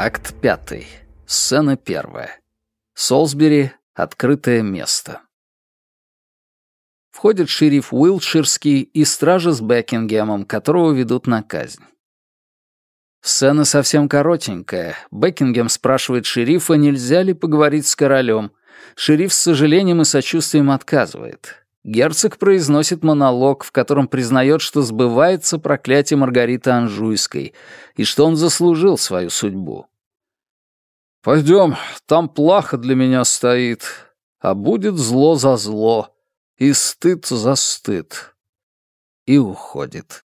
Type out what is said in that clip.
Акт пятый. Сцена первая. Солсбери. Открытое место. Входит шериф Уилтширский и стража с Бекингемом, которого ведут на казнь. Сцена совсем коротенькая. Бекингем спрашивает шерифа, нельзя ли поговорить с королем. Шериф с сожалением и сочувствием отказывает. Герцог произносит монолог, в котором признает, что сбывается проклятие Маргариты Анжуйской и что он заслужил свою судьбу. «Пойдем, там плаха для меня стоит, а будет зло за зло и стыд за стыд». И уходит.